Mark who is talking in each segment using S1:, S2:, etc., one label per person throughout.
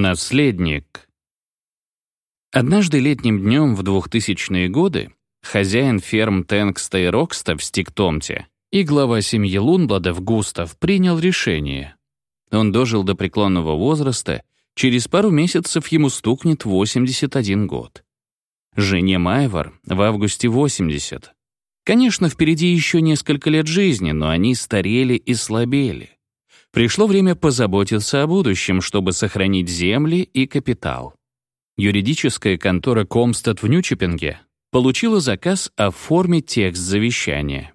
S1: Наследник. Однажды летним днем в 2000-е годы хозяин ферм Тенгста и Рокста в Стиктомте и глава семьи Лунбладов Густав принял решение. Он дожил до преклонного возраста, через пару месяцев ему стукнет 81 год. Жене Майвар в августе 80. Конечно, впереди еще несколько лет жизни, но они старели и слабели. Пришло время позаботиться о будущем, чтобы сохранить земли и капитал. Юридическая контора Комстед в Нючепинге получила заказ оформить текст завещания.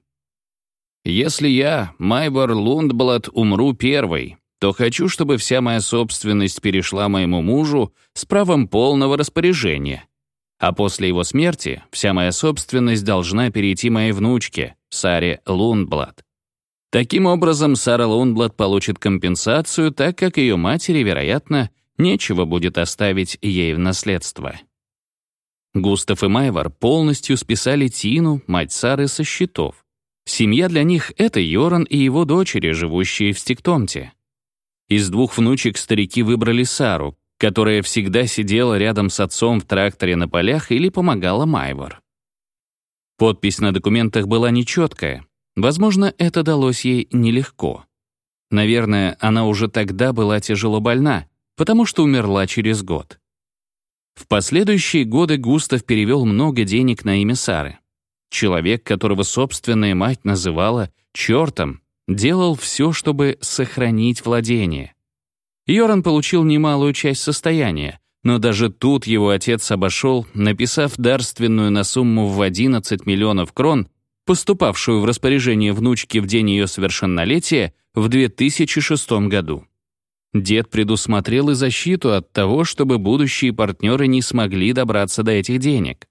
S1: «Если я, Майбор Лундблад, умру первой, то хочу, чтобы вся моя собственность перешла моему мужу с правом полного распоряжения. А после его смерти вся моя собственность должна перейти моей внучке, Саре Лундблад. Таким образом, Сара Лунблад получит компенсацию, так как ее матери, вероятно, нечего будет оставить ей в наследство. Густав и Майвар полностью списали Тину, мать Сары, со счетов. Семья для них — это Йоран и его дочери, живущие в Стиктомте. Из двух внучек старики выбрали Сару, которая всегда сидела рядом с отцом в тракторе на полях или помогала Майвар. Подпись на документах была нечеткая, Возможно, это далось ей нелегко. Наверное, она уже тогда была тяжело больна, потому что умерла через год. В последующие годы Густав перевел много денег на имя Сары. Человек, которого собственная мать называла «чертом», делал все, чтобы сохранить владение. Йоран получил немалую часть состояния, но даже тут его отец обошел, написав дарственную на сумму в 11 миллионов крон поступавшую в распоряжение внучки в день ее совершеннолетия в 2006 году. Дед предусмотрел и защиту от того, чтобы будущие партнеры не смогли добраться до этих денег.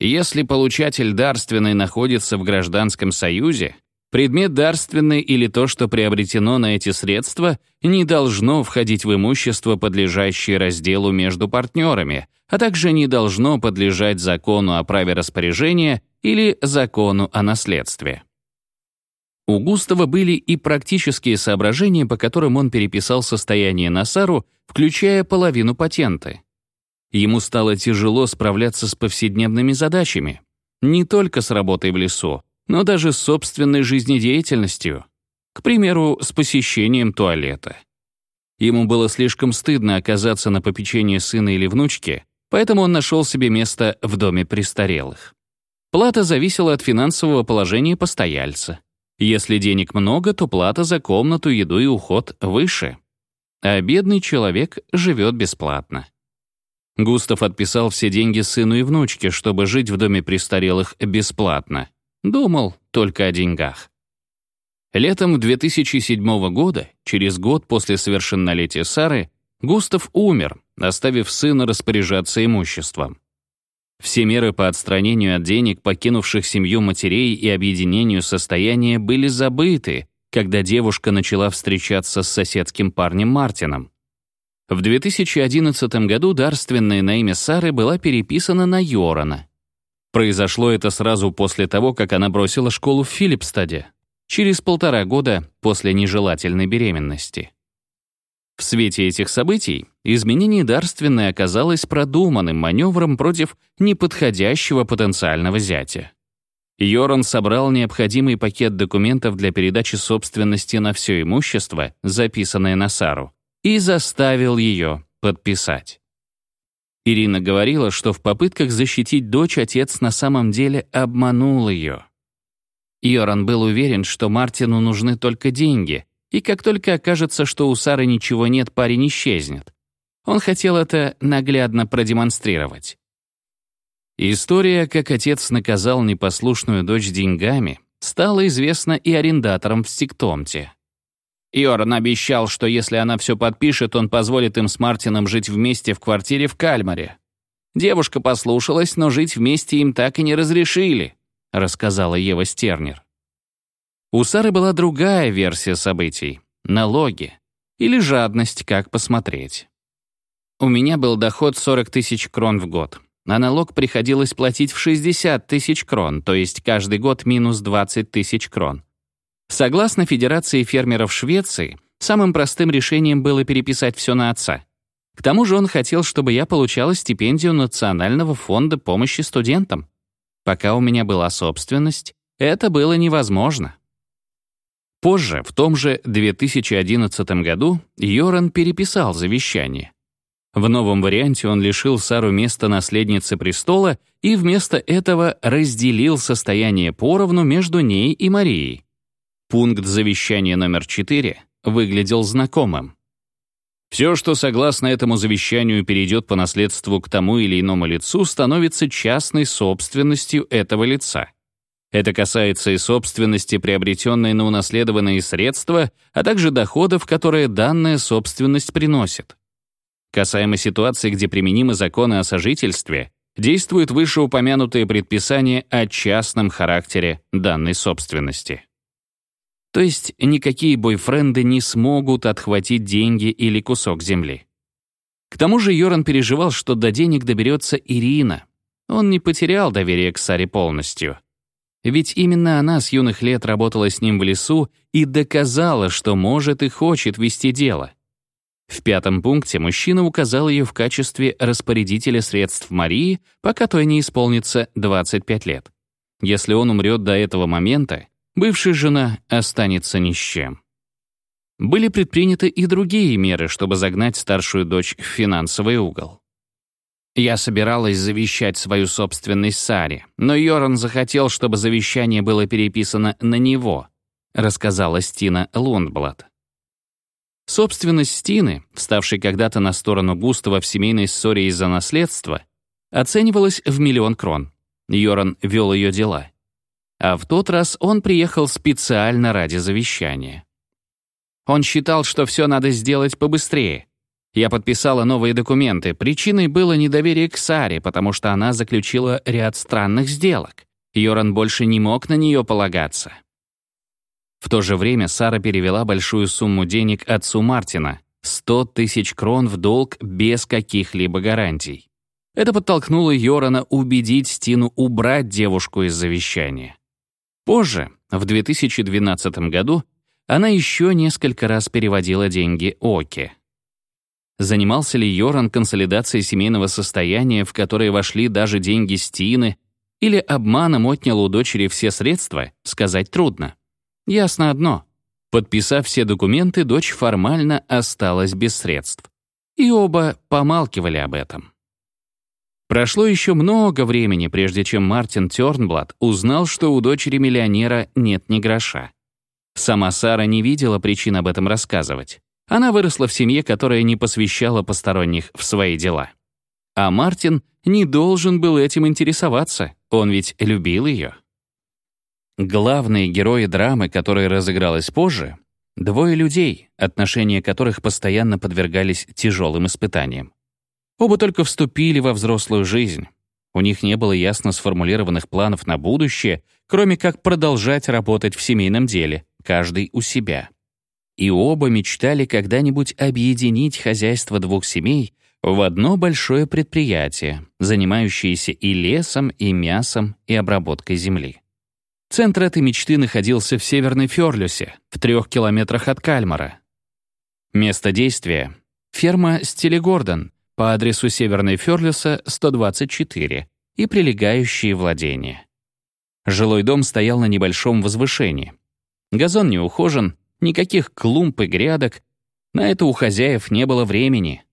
S1: Если получатель дарственной находится в гражданском союзе, предмет дарственной или то, что приобретено на эти средства, не должно входить в имущество, подлежащее разделу между партнерами, а также не должно подлежать закону о праве распоряжения или закону о наследстве. У Густава были и практические соображения, по которым он переписал состояние на Сару, включая половину патента. Ему стало тяжело справляться с повседневными задачами, не только с работой в лесу, но даже с собственной жизнедеятельностью, к примеру, с посещением туалета. Ему было слишком стыдно оказаться на попечении сына или внучки, поэтому он нашел себе место в доме престарелых. Плата зависела от финансового положения постояльца. Если денег много, то плата за комнату, еду и уход выше. А бедный человек живет бесплатно. Густав отписал все деньги сыну и внучке, чтобы жить в доме престарелых бесплатно. Думал только о деньгах. Летом 2007 года, через год после совершеннолетия Сары, Густав умер, оставив сына распоряжаться имуществом. Все меры по отстранению от денег покинувших семью матерей и объединению состояния были забыты, когда девушка начала встречаться с соседским парнем Мартином. В 2011 году дарственная на имя Сары была переписана на Йорана. Произошло это сразу после того, как она бросила школу в Филипстаде, через полтора года после нежелательной беременности. В свете этих событий изменение дарственной оказалось продуманным маневром против неподходящего потенциального зятя. Йоран собрал необходимый пакет документов для передачи собственности на все имущество, записанное на Сару, и заставил ее подписать. Ирина говорила, что в попытках защитить дочь отец на самом деле обманул ее. Йоран был уверен, что Мартину нужны только деньги, и как только окажется, что у Сары ничего нет, парень исчезнет. Он хотел это наглядно продемонстрировать. История, как отец наказал непослушную дочь деньгами, стала известна и арендаторам в Стиктомте. Иоран обещал, что если она все подпишет, он позволит им с Мартином жить вместе в квартире в Кальмаре. Девушка послушалась, но жить вместе им так и не разрешили, рассказала Ева Стернер. У Сары была другая версия событий — налоги. Или жадность, как посмотреть. У меня был доход 40 тысяч крон в год, а налог приходилось платить в 60 тысяч крон, то есть каждый год минус 20 тысяч крон. Согласно Федерации фермеров Швеции, самым простым решением было переписать все на отца. К тому же он хотел, чтобы я получала стипендию Национального фонда помощи студентам. Пока у меня была собственность, это было невозможно. Позже, в том же 2011 году, Йоран переписал завещание. В новом варианте он лишил Сару места наследницы престола и вместо этого разделил состояние поровну между ней и Марией. Пункт завещания номер 4 выглядел знакомым. Все, что согласно этому завещанию перейдет по наследству к тому или иному лицу, становится частной собственностью этого лица. Это касается и собственности, приобретенной на унаследованные средства, а также доходов, которые данная собственность приносит. Касаемо ситуации, где применимы законы о сожительстве, действуют вышеупомянутые предписания о частном характере данной собственности. То есть никакие бойфренды не смогут отхватить деньги или кусок земли. К тому же Йоран переживал, что до денег доберется Ирина. Он не потерял доверие к Саре полностью. Ведь именно она с юных лет работала с ним в лесу и доказала, что может и хочет вести дело. В пятом пункте мужчина указал ее в качестве распорядителя средств Марии, пока той не исполнится 25 лет. Если он умрет до этого момента, бывшая жена останется ни с чем. Были предприняты и другие меры, чтобы загнать старшую дочь в финансовый угол. Я собиралась завещать свою собственность Саре, но Йоран захотел, чтобы завещание было переписано на него, рассказала Стина Лундблад. Собственность Стины, вставшей когда-то на сторону Густава в семейной ссоре из-за наследства, оценивалась в миллион крон. Йоран вел ее дела. А в тот раз он приехал специально ради завещания. Он считал, что все надо сделать побыстрее. Я подписала новые документы. Причиной было недоверие к Саре, потому что она заключила ряд странных сделок. Йоран больше не мог на нее полагаться. В то же время Сара перевела большую сумму денег отцу Мартина — 100 тысяч крон в долг без каких-либо гарантий. Это подтолкнуло Йорана убедить Стину убрать девушку из завещания. Позже, в 2012 году, она еще несколько раз переводила деньги Оке. Занимался ли Йоран консолидацией семейного состояния, в которое вошли даже деньги Стины, или обманом отнял у дочери все средства, сказать трудно. Ясно одно. Подписав все документы, дочь формально осталась без средств. И оба помалкивали об этом. Прошло еще много времени, прежде чем Мартин Тёрнблад узнал, что у дочери миллионера нет ни гроша. Сама Сара не видела причин об этом рассказывать. Она выросла в семье, которая не посвящала посторонних в свои дела. А Мартин не должен был этим интересоваться, он ведь любил ее. Главные герои драмы, которая разыгралась позже, двое людей, отношения которых постоянно подвергались тяжелым испытаниям. Оба только вступили во взрослую жизнь. У них не было ясно сформулированных планов на будущее, кроме как продолжать работать в семейном деле, каждый у себя. И оба мечтали когда-нибудь объединить хозяйство двух семей в одно большое предприятие, занимающееся и лесом, и мясом, и обработкой земли. Центр этой мечты находился в Северной Фёрлюсе, в трех километрах от Кальмара. Место действия — ферма Стилегордон по адресу Северной Фёрлюса, 124, и прилегающие владения. Жилой дом стоял на небольшом возвышении. Газон не ухожен, никаких клумб и грядок. На это у хозяев не было времени.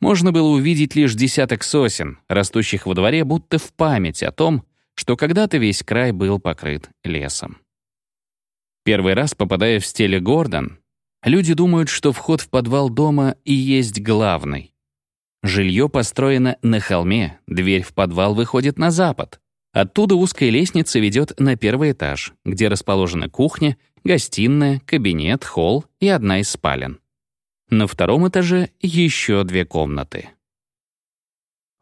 S1: Можно было увидеть лишь десяток сосен, растущих во дворе, будто в память о том, что когда-то весь край был покрыт лесом. Первый раз, попадая в стиле Гордон, люди думают, что вход в подвал дома и есть главный. Жилье построено на холме, дверь в подвал выходит на запад. Оттуда узкая лестница ведет на первый этаж, где расположена кухня, гостиная, кабинет, холл и одна из спален. На втором этаже еще две комнаты.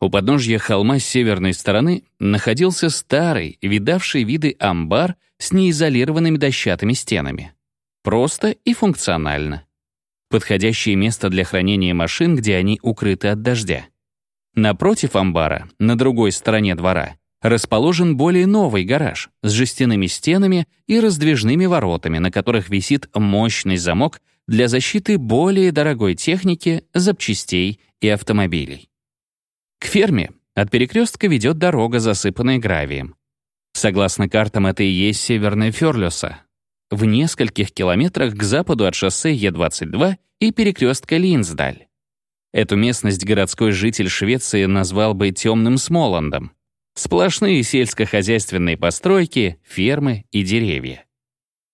S1: У подножья холма с северной стороны находился старый, видавший виды амбар с неизолированными дощатыми стенами. Просто и функционально. Подходящее место для хранения машин, где они укрыты от дождя. Напротив амбара, на другой стороне двора, расположен более новый гараж с жестяными стенами и раздвижными воротами, на которых висит мощный замок, для защиты более дорогой техники, запчастей и автомобилей. К ферме от перекрестка ведет дорога, засыпанная гравием. Согласно картам, это и есть северная Фёрлюса, в нескольких километрах к западу от шоссе Е22 и перекрестка Линсдаль. Эту местность городской житель Швеции назвал бы темным Смоландом. Сплошные сельскохозяйственные постройки, фермы и деревья.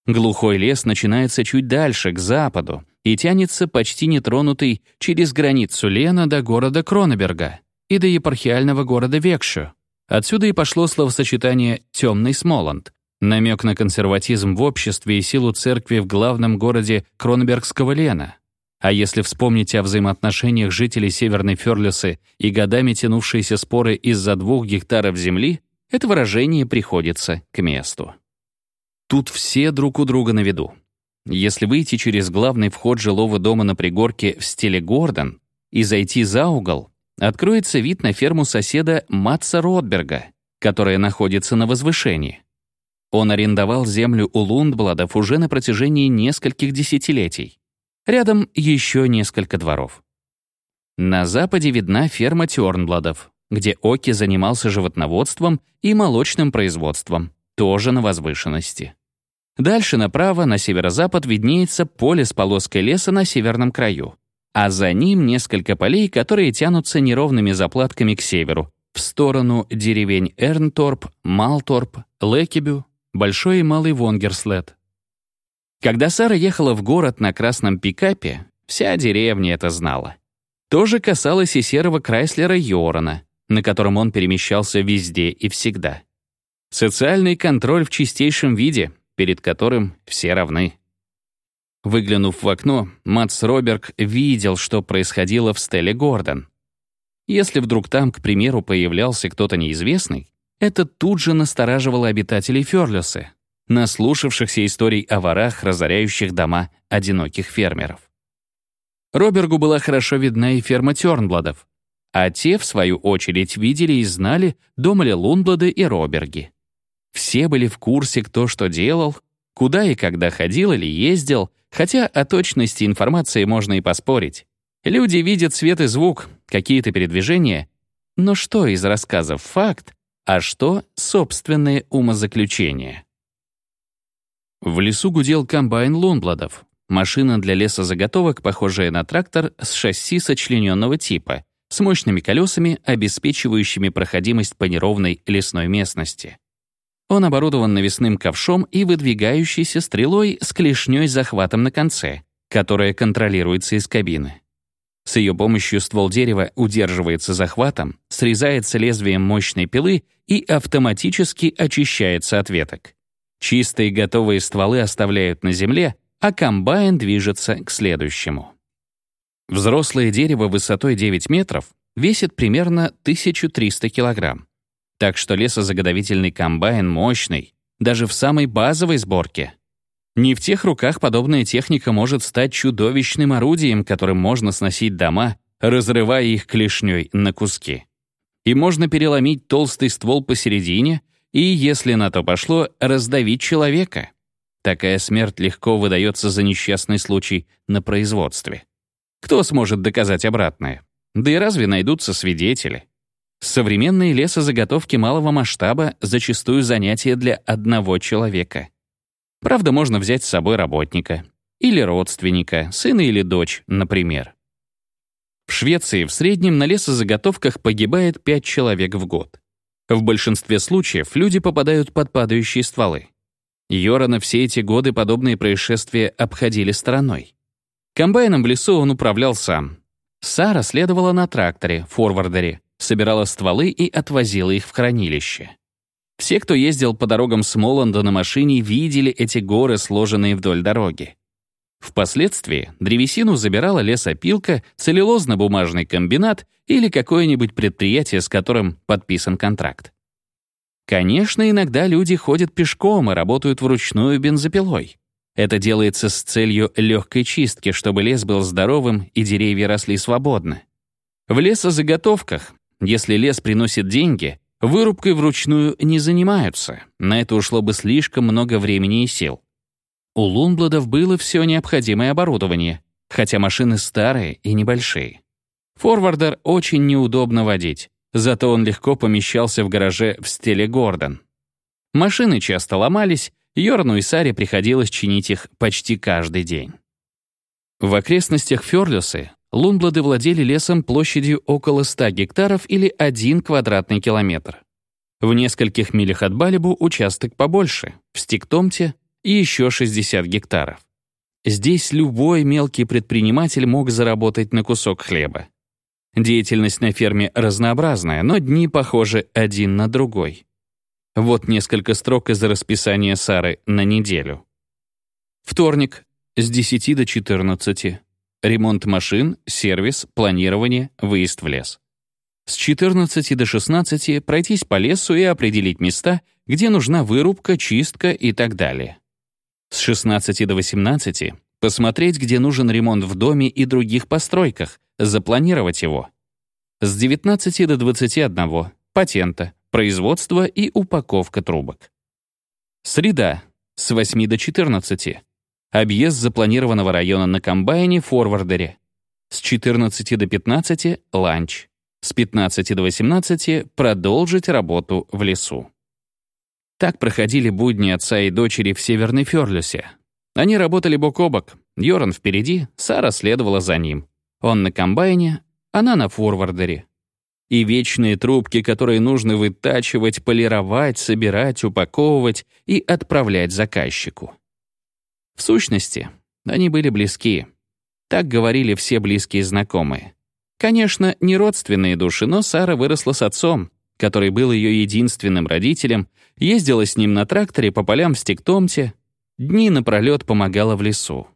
S1: Глухой лес начинается чуть дальше, к западу, и тянется почти нетронутый через границу Лена до города Кронеберга и до епархиального города Векшу. Отсюда и пошло словосочетание «темный Смоланд», намек на консерватизм в обществе и силу церкви в главном городе Кронбергского Лена. А если вспомнить о взаимоотношениях жителей Северной Ферлюсы и годами тянувшиеся споры из-за двух гектаров земли, это выражение приходится к месту. Тут все друг у друга на виду. Если выйти через главный вход жилого дома на пригорке в стиле Гордон и зайти за угол, откроется вид на ферму соседа Матса Ротберга, которая находится на возвышении. Он арендовал землю у Лундбладов уже на протяжении нескольких десятилетий. Рядом еще несколько дворов. На западе видна ферма Тёрнбладов, где Оки занимался животноводством и молочным производством, тоже на возвышенности. Дальше направо, на северо-запад, виднеется поле с полоской леса на северном краю, а за ним несколько полей, которые тянутся неровными заплатками к северу, в сторону деревень Эрнторп, Малторп, Лекебю, Большой и Малый Вонгерслет. Когда Сара ехала в город на красном пикапе, вся деревня это знала. То же касалось и серого Крайслера Йорона, на котором он перемещался везде и всегда. Социальный контроль в чистейшем виде, перед которым все равны. Выглянув в окно, Матс Роберг видел, что происходило в Стелле Гордон. Если вдруг там, к примеру, появлялся кто-то неизвестный, это тут же настораживало обитателей Фёрлюсы, наслушавшихся историй о ворах, разоряющих дома одиноких фермеров. Робергу была хорошо видна и ферма Тёрнбладов, а те, в свою очередь, видели и знали дом Лунблады и Роберги. Все были в курсе, кто что делал, куда и когда ходил или ездил, хотя о точности информации можно и поспорить. Люди видят свет и звук, какие-то передвижения, но что из рассказов факт, а что собственные умозаключения? В лесу гудел комбайн Лунбладов, машина для лесозаготовок, похожая на трактор с шасси сочлененного типа, с мощными колесами, обеспечивающими проходимость по неровной лесной местности. Он оборудован навесным ковшом и выдвигающейся стрелой с клешней захватом на конце, которая контролируется из кабины. С ее помощью ствол дерева удерживается захватом, срезается лезвием мощной пилы и автоматически очищается от веток. Чистые готовые стволы оставляют на земле, а комбайн движется к следующему. Взрослое дерево высотой 9 метров весит примерно 1300 килограмм. Так что лесозаготовительный комбайн мощный, даже в самой базовой сборке. Не в тех руках подобная техника может стать чудовищным орудием, которым можно сносить дома, разрывая их клешней на куски. И можно переломить толстый ствол посередине и, если на то пошло, раздавить человека. Такая смерть легко выдается за несчастный случай на производстве. Кто сможет доказать обратное? Да и разве найдутся свидетели? Современные лесозаготовки малого масштаба зачастую занятие для одного человека. Правда, можно взять с собой работника. Или родственника, сына или дочь, например. В Швеции в среднем на лесозаготовках погибает 5 человек в год. В большинстве случаев люди попадают под падающие стволы. Йорана все эти годы подобные происшествия обходили стороной. Комбайном в лесу он управлял сам. Сара следовала на тракторе, форвардере, собирала стволы и отвозила их в хранилище. Все, кто ездил по дорогам Смоланда на машине, видели эти горы, сложенные вдоль дороги. Впоследствии древесину забирала лесопилка, целлюлозно-бумажный комбинат или какое-нибудь предприятие, с которым подписан контракт. Конечно, иногда люди ходят пешком и работают вручную бензопилой. Это делается с целью легкой чистки, чтобы лес был здоровым и деревья росли свободно. В лесозаготовках если лес приносит деньги, вырубкой вручную не занимаются. На это ушло бы слишком много времени и сил. У Лунбладов было все необходимое оборудование, хотя машины старые и небольшие. Форвардер очень неудобно водить, зато он легко помещался в гараже в стиле Гордон. Машины часто ломались, Йорну и Саре приходилось чинить их почти каждый день. В окрестностях Фёрлюсы Лунблады владели лесом площадью около 100 гектаров или 1 квадратный километр. В нескольких милях от Балибу участок побольше, в Стиктомте и еще 60 гектаров. Здесь любой мелкий предприниматель мог заработать на кусок хлеба. Деятельность на ферме разнообразная, но дни похожи один на другой. Вот несколько строк из расписания Сары на неделю. Вторник с 10 до 14. Ремонт машин, сервис, планирование, выезд в лес. С 14 до 16 пройтись по лесу и определить места, где нужна вырубка, чистка и так далее. С 16 до 18 посмотреть, где нужен ремонт в доме и других постройках, запланировать его. С 19 до 21 патента, производство и упаковка трубок. Среда с 8 до 14 Объезд запланированного района на комбайне-форвардере. С 14 до 15 — ланч. С 15 до 18 — продолжить работу в лесу. Так проходили будни отца и дочери в Северной Фёрлюсе. Они работали бок о бок. Йоран впереди, Сара следовала за ним. Он на комбайне, она на форвардере. И вечные трубки, которые нужно вытачивать, полировать, собирать, упаковывать и отправлять заказчику. В сущности, они были близки. Так говорили все близкие знакомые. Конечно, не родственные души, но Сара выросла с отцом, который был ее единственным родителем, ездила с ним на тракторе по полям в Стиктомте, дни напролет помогала в лесу.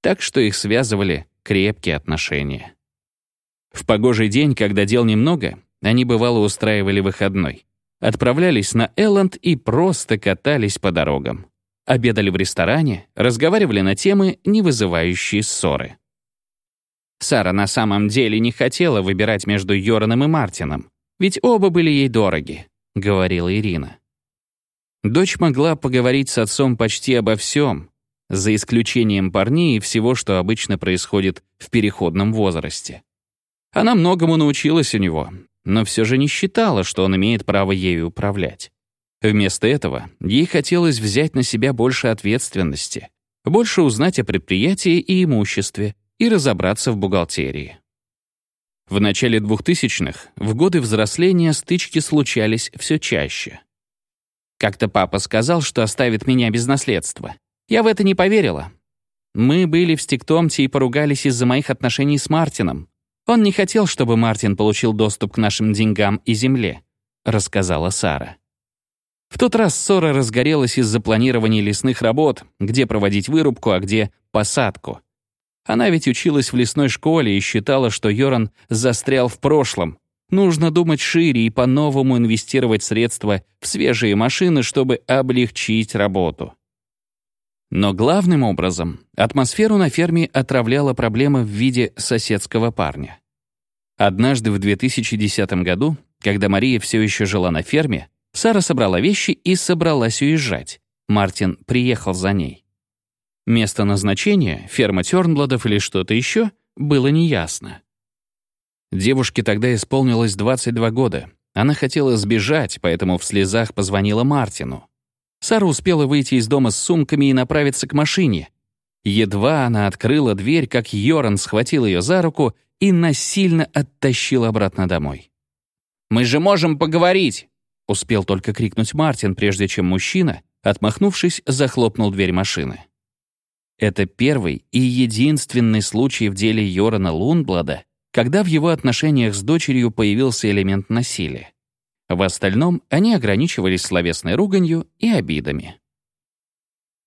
S1: Так что их связывали крепкие отношения. В погожий день, когда дел немного, они бывало устраивали выходной. Отправлялись на Элленд и просто катались по дорогам обедали в ресторане, разговаривали на темы, не вызывающие ссоры. Сара на самом деле не хотела выбирать между Йораном и Мартином, ведь оба были ей дороги, — говорила Ирина. Дочь могла поговорить с отцом почти обо всем, за исключением парней и всего, что обычно происходит в переходном возрасте. Она многому научилась у него, но все же не считала, что он имеет право ею управлять. Вместо этого ей хотелось взять на себя больше ответственности, больше узнать о предприятии и имуществе и разобраться в бухгалтерии. В начале 2000-х, в годы взросления, стычки случались все чаще. Как-то папа сказал, что оставит меня без наследства. Я в это не поверила. Мы были в Стиктомте и поругались из-за моих отношений с Мартином. Он не хотел, чтобы Мартин получил доступ к нашим деньгам и земле, рассказала Сара. В тот раз ссора разгорелась из-за планирования лесных работ, где проводить вырубку, а где посадку. Она ведь училась в лесной школе и считала, что Йоран застрял в прошлом. Нужно думать шире и по-новому инвестировать средства в свежие машины, чтобы облегчить работу. Но главным образом атмосферу на ферме отравляла проблема в виде соседского парня. Однажды в 2010 году, когда Мария все еще жила на ферме, Сара собрала вещи и собралась уезжать. Мартин приехал за ней. Место назначения, ферма Тёрнбладов или что-то еще, было неясно. Девушке тогда исполнилось 22 года. Она хотела сбежать, поэтому в слезах позвонила Мартину. Сара успела выйти из дома с сумками и направиться к машине. Едва она открыла дверь, как Йоран схватил ее за руку и насильно оттащил обратно домой. «Мы же можем поговорить!» Успел только крикнуть Мартин, прежде чем мужчина, отмахнувшись, захлопнул дверь машины. Это первый и единственный случай в деле Йорана Лунблада, когда в его отношениях с дочерью появился элемент насилия. В остальном они ограничивались словесной руганью и обидами.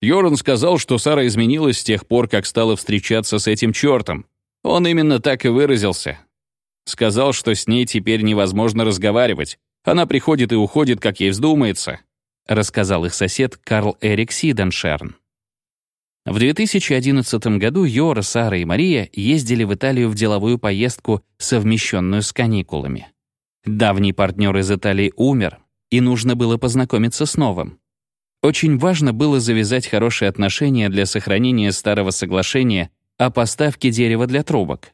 S1: Йоран сказал, что Сара изменилась с тех пор, как стала встречаться с этим чертом. Он именно так и выразился. Сказал, что с ней теперь невозможно разговаривать, она приходит и уходит, как ей вздумается», — рассказал их сосед Карл Эрик Сиденшерн. В 2011 году Йора, Сара и Мария ездили в Италию в деловую поездку, совмещенную с каникулами. Давний партнер из Италии умер, и нужно было познакомиться с новым. Очень важно было завязать хорошие отношения для сохранения старого соглашения о поставке дерева для трубок.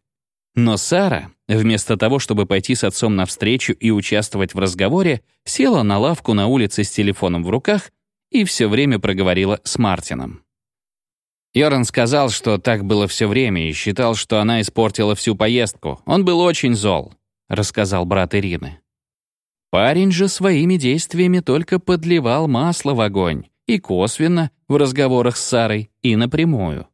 S1: Но Сара, вместо того, чтобы пойти с отцом навстречу и участвовать в разговоре, села на лавку на улице с телефоном в руках и все время проговорила с Мартином. Йоран сказал, что так было все время, и считал, что она испортила всю поездку. Он был очень зол, — рассказал брат Ирины. Парень же своими действиями только подливал масло в огонь, и косвенно, в разговорах с Сарой, и напрямую.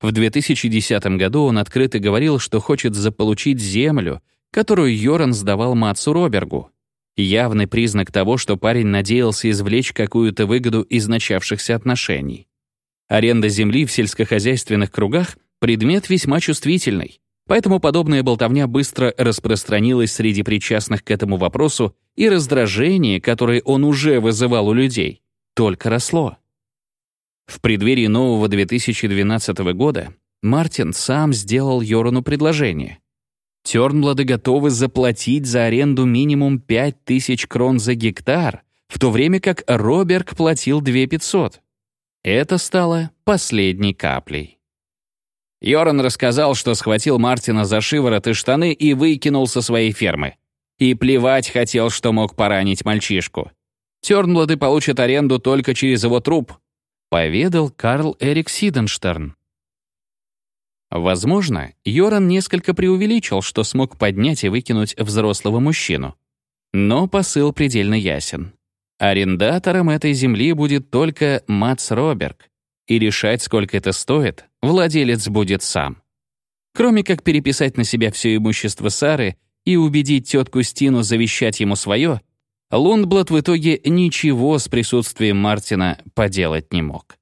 S1: В 2010 году он открыто говорил, что хочет заполучить землю, которую Йоран сдавал Матсу Робергу. Явный признак того, что парень надеялся извлечь какую-то выгоду из начавшихся отношений. Аренда земли в сельскохозяйственных кругах — предмет весьма чувствительный, поэтому подобная болтовня быстро распространилась среди причастных к этому вопросу, и раздражение, которое он уже вызывал у людей, только росло. В преддверии нового 2012 года Мартин сам сделал Йорану предложение. Тёрнблады готовы заплатить за аренду минимум 5000 крон за гектар, в то время как Роберг платил 2500. Это стало последней каплей. Йоран рассказал, что схватил Мартина за шиворот и штаны и выкинул со своей фермы. И плевать хотел, что мог поранить мальчишку. Тёрнблады получат аренду только через его труп, поведал Карл Эрик Сиденштерн. Возможно, Йоран несколько преувеличил, что смог поднять и выкинуть взрослого мужчину. Но посыл предельно ясен. Арендатором этой земли будет только Мац Роберг, и решать, сколько это стоит, владелец будет сам. Кроме как переписать на себя все имущество Сары и убедить тетку Стину завещать ему свое, Лундблад в итоге ничего с присутствием Мартина поделать не мог.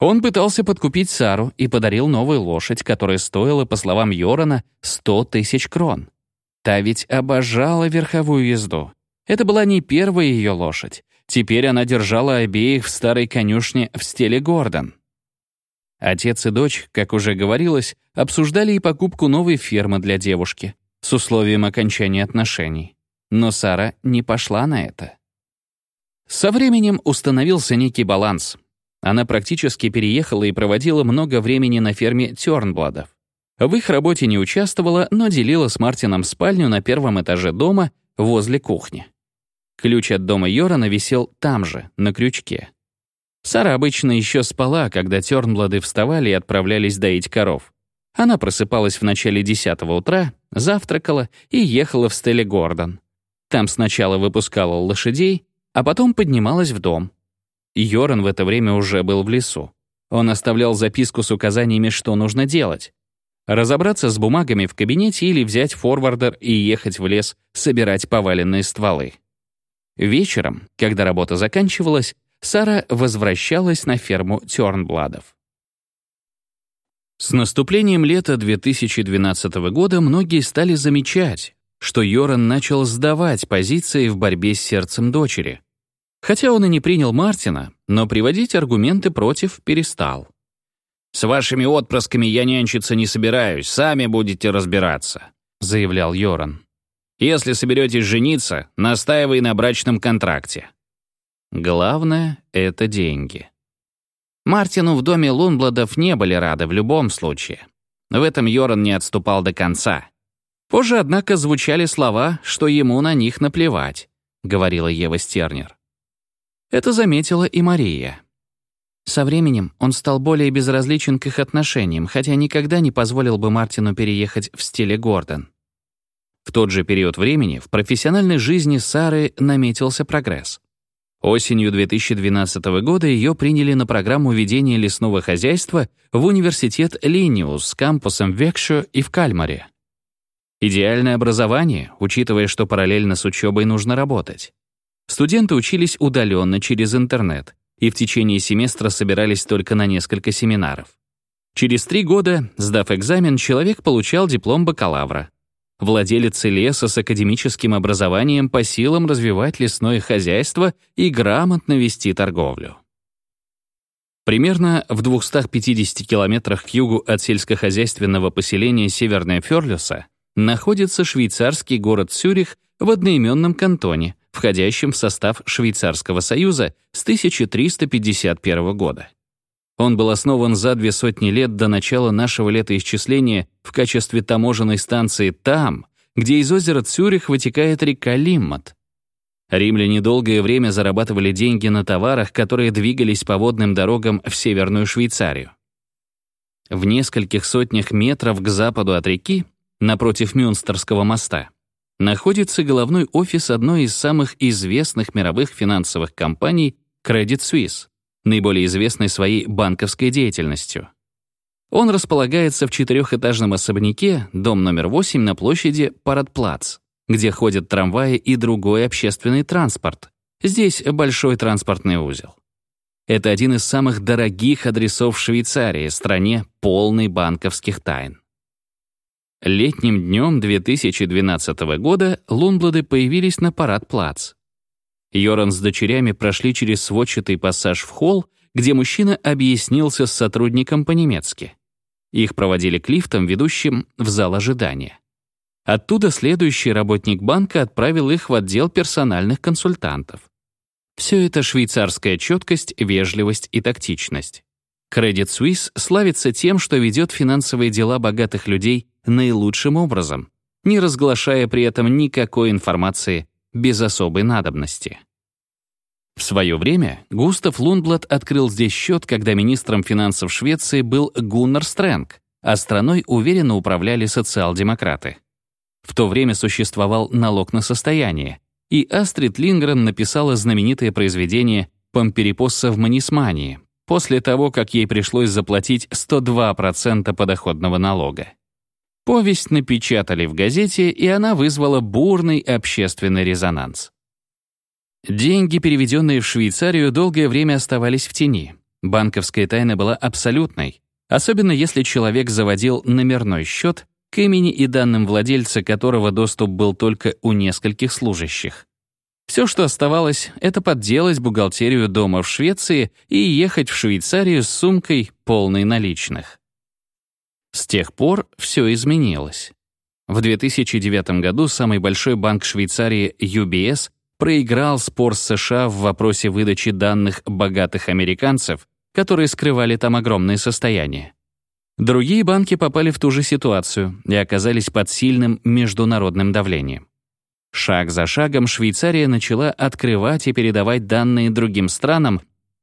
S1: Он пытался подкупить Сару и подарил новую лошадь, которая стоила, по словам Йорана, 100 тысяч крон. Та ведь обожала верховую езду. Это была не первая ее лошадь. Теперь она держала обеих в старой конюшне в стиле Гордон. Отец и дочь, как уже говорилось, обсуждали и покупку новой фермы для девушки с условием окончания отношений. Но Сара не пошла на это. Со временем установился некий баланс. Она практически переехала и проводила много времени на ферме Тёрнбладов. В их работе не участвовала, но делила с Мартином спальню на первом этаже дома возле кухни. Ключ от дома Йорана висел там же, на крючке. Сара обычно еще спала, когда Тёрнблады вставали и отправлялись доить коров. Она просыпалась в начале десятого утра, завтракала и ехала в Стелле Гордон. Там сначала выпускала лошадей, а потом поднималась в дом. Йоран в это время уже был в лесу. Он оставлял записку с указаниями, что нужно делать. Разобраться с бумагами в кабинете или взять форвардер и ехать в лес, собирать поваленные стволы. Вечером, когда работа заканчивалась, Сара возвращалась на ферму Тёрнбладов. С наступлением лета 2012 года многие стали замечать, что Йоран начал сдавать позиции в борьбе с сердцем дочери. Хотя он и не принял Мартина, но приводить аргументы против перестал. «С вашими отпрысками я нянчиться не собираюсь, сами будете разбираться», — заявлял Йоран. Если соберетесь жениться, настаивай на брачном контракте. Главное — это деньги. Мартину в доме Лунбладов не были рады в любом случае. В этом Йоран не отступал до конца. Позже, однако, звучали слова, что ему на них наплевать, говорила Ева Стернер. Это заметила и Мария. Со временем он стал более безразличен к их отношениям, хотя никогда не позволил бы Мартину переехать в стиле Гордон. В тот же период времени в профессиональной жизни Сары наметился прогресс. Осенью 2012 года ее приняли на программу ведения лесного хозяйства в университет Линиус с кампусом в Векшо и в Кальмаре. Идеальное образование, учитывая, что параллельно с учебой нужно работать. Студенты учились удаленно через интернет и в течение семестра собирались только на несколько семинаров. Через три года, сдав экзамен, человек получал диплом бакалавра, владелец леса с академическим образованием по силам развивать лесное хозяйство и грамотно вести торговлю. Примерно в 250 километрах к югу от сельскохозяйственного поселения Северная Ферлюса находится швейцарский город Цюрих в одноименном кантоне, входящим в состав Швейцарского союза с 1351 года. Он был основан за две сотни лет до начала нашего летоисчисления в качестве таможенной станции там, где из озера Цюрих вытекает река Лиммат. Римляне долгое время зарабатывали деньги на товарах, которые двигались по водным дорогам в Северную Швейцарию. В нескольких сотнях метров к западу от реки, напротив Мюнстерского моста, находится головной офис одной из самых известных мировых финансовых компаний Credit Suisse, наиболее известной своей банковской деятельностью. Он располагается в четырехэтажном особняке, дом номер 8 на площади Парадплац, где ходят трамваи и другой общественный транспорт. Здесь большой транспортный узел. Это один из самых дорогих адресов Швейцарии, стране полной банковских тайн. Летним днем 2012 года Лунблады появились на парад-плац. Йоран с дочерями прошли через сводчатый пассаж в холл, где мужчина объяснился с сотрудником по-немецки. Их проводили к лифтам, ведущим в зал ожидания. Оттуда следующий работник банка отправил их в отдел персональных консультантов. Все это швейцарская четкость, вежливость и тактичность. Credit Suisse славится тем, что ведет финансовые дела богатых людей наилучшим образом, не разглашая при этом никакой информации без особой надобности. В свое время Густав Лундблад открыл здесь счет, когда министром финансов Швеции был Гуннар Стрэнг, а страной уверенно управляли социал-демократы. В то время существовал налог на состояние, и Астрид Лингрен написала знаменитое произведение «Помперипосса в Манисмании», после того, как ей пришлось заплатить 102% подоходного налога. Повесть напечатали в газете, и она вызвала бурный общественный резонанс. Деньги, переведенные в Швейцарию, долгое время оставались в тени. Банковская тайна была абсолютной, особенно если человек заводил номерной счет к имени и данным владельца которого доступ был только у нескольких служащих. Все, что оставалось, это подделать бухгалтерию дома в Швеции и ехать в Швейцарию с сумкой, полной наличных. С тех пор все изменилось. В 2009 году самый большой банк Швейцарии UBS проиграл спор с США в вопросе выдачи данных богатых американцев, которые скрывали там огромные состояния. Другие банки попали в ту же ситуацию и оказались под сильным международным давлением. Шаг за шагом Швейцария начала открывать и передавать данные другим странам,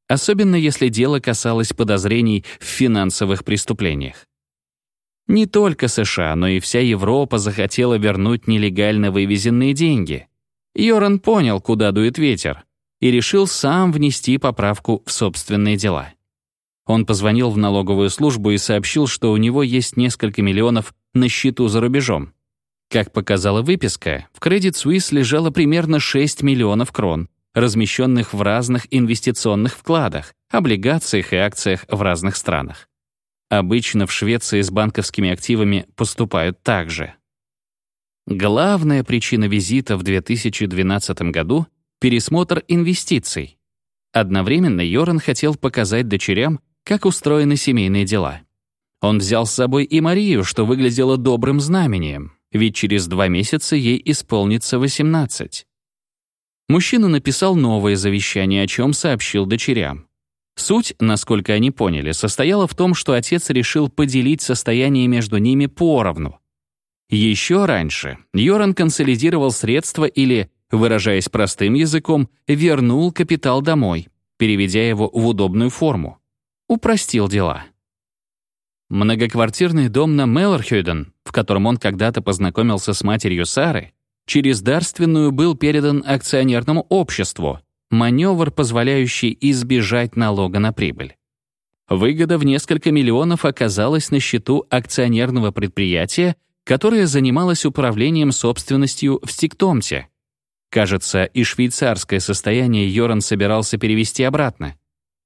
S1: особенно если дело касалось подозрений в финансовых преступлениях. Не только США, но и вся Европа захотела вернуть нелегально вывезенные деньги. Йоран понял, куда дует ветер, и решил сам внести поправку в собственные дела. Он позвонил в налоговую службу и сообщил, что у него есть несколько миллионов на счету за рубежом. Как показала выписка, в Credit Suisse лежало примерно 6 миллионов крон, размещенных в разных инвестиционных вкладах, облигациях и акциях в разных странах. Обычно в Швеции с банковскими активами поступают так же. Главная причина визита в 2012 году — пересмотр инвестиций. Одновременно Йоран хотел показать дочерям, как устроены семейные дела. Он взял с собой и Марию, что выглядело добрым знамением, ведь через два месяца ей исполнится 18. Мужчина написал новое завещание, о чем сообщил дочерям. Суть, насколько они поняли, состояла в том, что отец решил поделить состояние между ними поровну. Еще раньше Йоран консолидировал средства или, выражаясь простым языком, вернул капитал домой, переведя его в удобную форму упростил дела. Многоквартирный дом на Меллерхюден, в котором он когда-то познакомился с матерью Сары, через дарственную был передан акционерному обществу, маневр, позволяющий избежать налога на прибыль. Выгода в несколько миллионов оказалась на счету акционерного предприятия, которое занималось управлением собственностью в Стиктомте. Кажется, и швейцарское состояние Йоран собирался перевести обратно.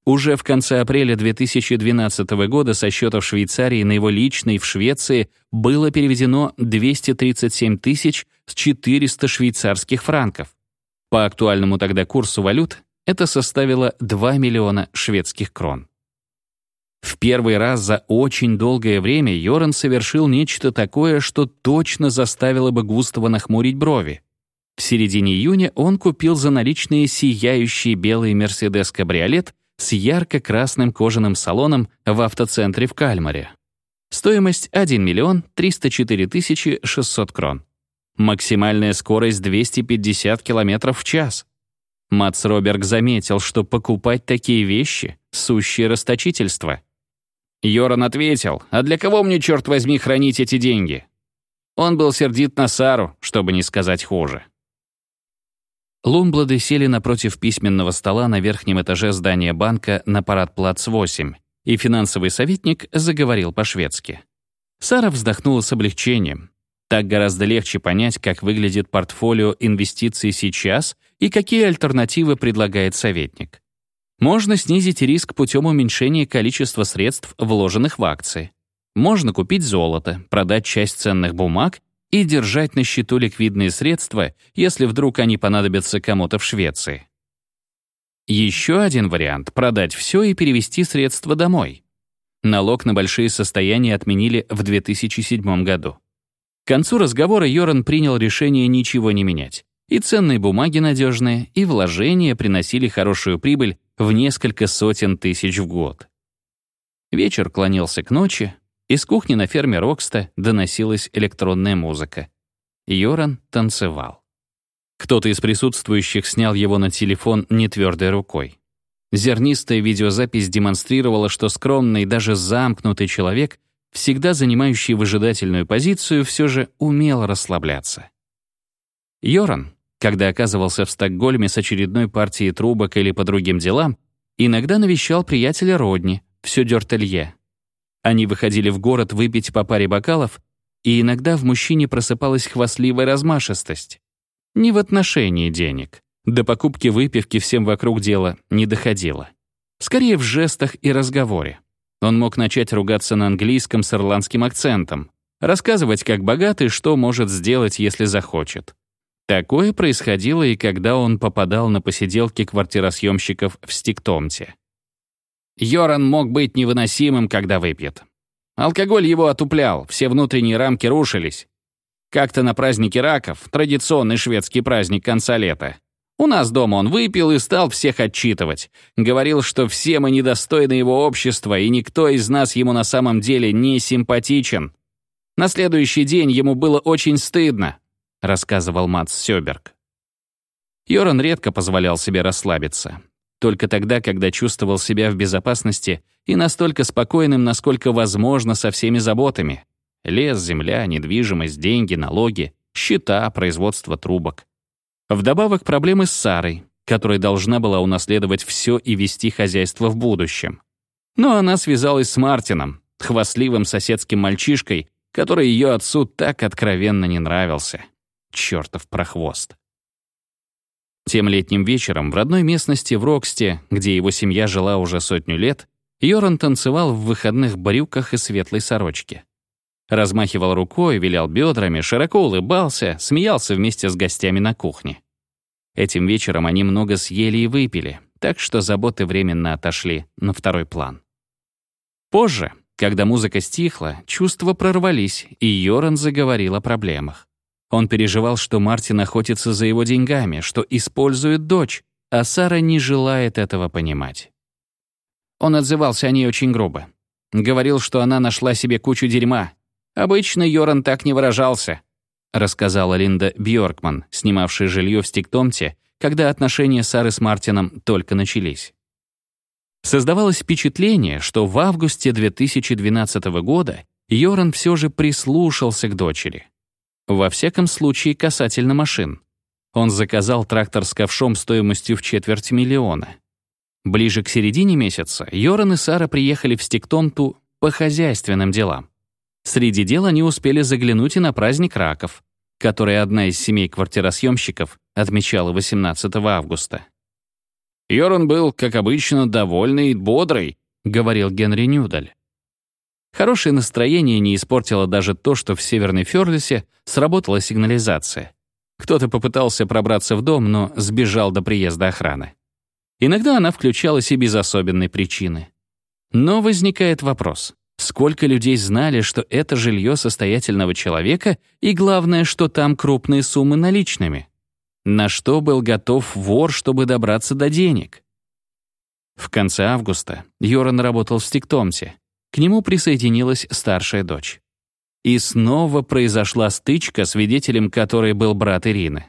S1: Уже в конце апреля 2012 года со счета в Швейцарии на его личный в Швеции было переведено 237 тысяч 400 швейцарских франков. По актуальному тогда курсу валют это составило 2 миллиона шведских крон. В первый раз за очень долгое время Йоран совершил нечто такое, что точно заставило бы Густава нахмурить брови. В середине июня он купил за наличные сияющий белый «Мерседес-кабриолет» с ярко-красным кожаным салоном в автоцентре в Кальмаре. Стоимость 1 миллион 304 тысячи 600 крон. Максимальная скорость 250 км в час. Мац Роберг заметил, что покупать такие вещи — сущее расточительство. Йоран ответил, «А для кого мне, черт возьми, хранить эти деньги?» Он был сердит на Сару, чтобы не сказать хуже. Лунблады сели напротив письменного стола на верхнем этаже здания банка на парад Плац-8, и финансовый советник заговорил по-шведски. Сара вздохнула с облегчением. Так гораздо легче понять, как выглядит портфолио инвестиций сейчас и какие альтернативы предлагает советник. Можно снизить риск путем уменьшения количества средств, вложенных в акции. Можно купить золото, продать часть ценных бумаг и держать на счету ликвидные средства, если вдруг они понадобятся кому-то в Швеции. Еще один вариант — продать все и перевести средства домой. Налог на большие состояния отменили в 2007 году. К концу разговора Йоран принял решение ничего не менять. И ценные бумаги надежные, и вложения приносили хорошую прибыль в несколько сотен тысяч в год. Вечер клонился к ночи, из кухни на ферме Рокста доносилась электронная музыка. Йоран танцевал. Кто-то из присутствующих снял его на телефон нетвердой рукой. Зернистая видеозапись демонстрировала, что скромный, даже замкнутый человек, всегда занимающий выжидательную позицию, все же умел расслабляться. Йоран, когда оказывался в Стокгольме с очередной партией трубок или по другим делам, иногда навещал приятеля Родни, все Дёртелье. Они выходили в город выпить по паре бокалов, и иногда в мужчине просыпалась хвастливая размашистость. Не в отношении денег. До покупки выпивки всем вокруг дела не доходило. Скорее в жестах и разговоре. Он мог начать ругаться на английском с ирландским акцентом, рассказывать, как богатый, что может сделать, если захочет. Такое происходило и когда он попадал на посиделки квартиросъемщиков в Стиктомте. Йоран мог быть невыносимым, когда выпьет. Алкоголь его отуплял, все внутренние рамки рушились. Как-то на празднике раков, традиционный шведский праздник конца лета, у нас дома он выпил и стал всех отчитывать. Говорил, что все мы недостойны его общества, и никто из нас ему на самом деле не симпатичен. На следующий день ему было очень стыдно, рассказывал Мац Сёберг. Йоран редко позволял себе расслабиться. Только тогда, когда чувствовал себя в безопасности и настолько спокойным, насколько возможно со всеми заботами. Лес, земля, недвижимость, деньги, налоги, счета, производство трубок. Вдобавок проблемы с Сарой, которая должна была унаследовать все и вести хозяйство в будущем. Но она связалась с Мартином, хвастливым соседским мальчишкой, который ее отцу так откровенно не нравился. Чертов прохвост. Тем летним вечером в родной местности в Роксте, где его семья жила уже сотню лет, Йоран танцевал в выходных брюках и светлой сорочке. Размахивал рукой, вилял бедрами, широко улыбался, смеялся вместе с гостями на кухне. Этим вечером они много съели и выпили, так что заботы временно отошли на второй план. Позже, когда музыка стихла, чувства прорвались, и Йоран заговорил о проблемах. Он переживал, что Мартин охотится за его деньгами, что использует дочь, а Сара не желает этого понимать. Он отзывался о ней очень грубо. Говорил, что она нашла себе кучу дерьма, Обычно Йоран так не выражался, рассказала Линда Бьоркман, снимавшая жилье в Стиктомте, когда отношения Сары с Мартином только начались. Создавалось впечатление, что в августе 2012 года Йоран все же прислушался к дочери. Во всяком случае, касательно машин. Он заказал трактор с ковшом стоимостью в четверть миллиона. Ближе к середине месяца Йоран и Сара приехали в Стиктомту по хозяйственным делам. Среди дел они успели заглянуть и на праздник раков, который одна из семей квартиросъемщиков отмечала 18 августа. «Йоран был, как обычно, довольный и бодрый», — говорил Генри Нюдаль. Хорошее настроение не испортило даже то, что в Северной Фёрлисе сработала сигнализация. Кто-то попытался пробраться в дом, но сбежал до приезда охраны. Иногда она включалась и без особенной причины. Но возникает вопрос. Сколько людей знали, что это жилье состоятельного человека, и главное, что там крупные суммы наличными? На что был готов вор, чтобы добраться до денег? В конце августа Йоран работал в Стиктомсе. К нему присоединилась старшая дочь. И снова произошла стычка, свидетелем которой был брат Ирины.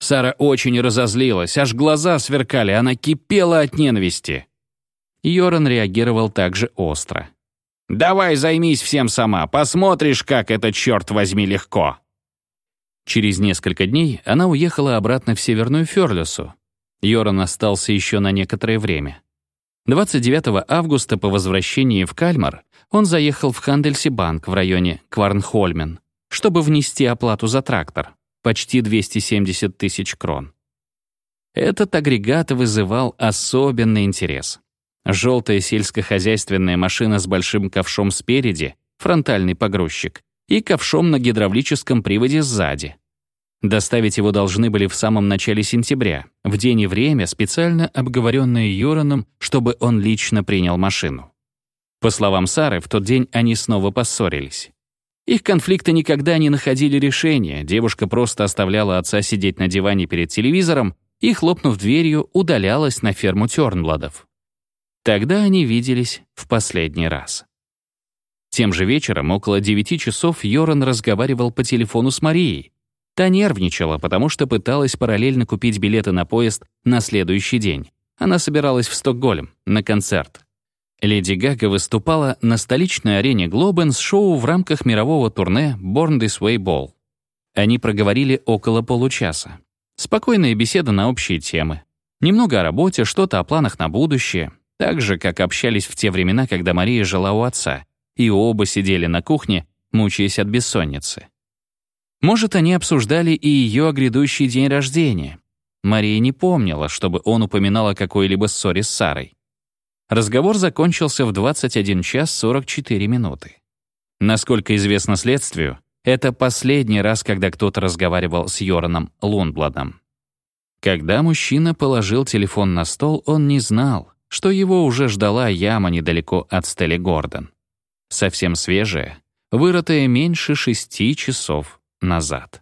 S1: Сара очень разозлилась, аж глаза сверкали, она кипела от ненависти. Йоран реагировал также остро. «Давай займись всем сама, посмотришь, как это, черт возьми, легко!» Через несколько дней она уехала обратно в Северную Ферлюсу. Йоран остался еще на некоторое время. 29 августа по возвращении в Кальмар он заехал в Хандельсибанк в районе Кварнхольмен, чтобы внести оплату за трактор почти 270 тысяч крон. Этот агрегат вызывал особенный интерес. Желтая сельскохозяйственная машина с большим ковшом спереди, фронтальный погрузчик, и ковшом на гидравлическом приводе сзади. Доставить его должны были в самом начале сентября, в день и время, специально обговоренное Йораном, чтобы он лично принял машину. По словам Сары, в тот день они снова поссорились. Их конфликты никогда не находили решения, девушка просто оставляла отца сидеть на диване перед телевизором и, хлопнув дверью, удалялась на ферму Тёрнбладов. Тогда они виделись в последний раз. Тем же вечером, около девяти часов, Йоран разговаривал по телефону с Марией. Та нервничала, потому что пыталась параллельно купить билеты на поезд на следующий день. Она собиралась в Стокгольм на концерт. Леди Гага выступала на столичной арене Глобен с шоу в рамках мирового турне Born This Way Ball. Они проговорили около получаса. Спокойная беседа на общие темы. Немного о работе, что-то о планах на будущее. Так же, как общались в те времена, когда Мария жила у отца, и оба сидели на кухне, мучаясь от бессонницы. Может, они обсуждали и ее грядущий день рождения. Мария не помнила, чтобы он упоминал о какой-либо ссоре с Сарой. Разговор закончился в 21 час 44 минуты. Насколько известно следствию, это последний раз, когда кто-то разговаривал с Йораном Лунбладом. Когда мужчина положил телефон на стол, он не знал, что его уже ждала яма недалеко от Стелли Гордон. Совсем свежая, вырытая меньше шести часов назад.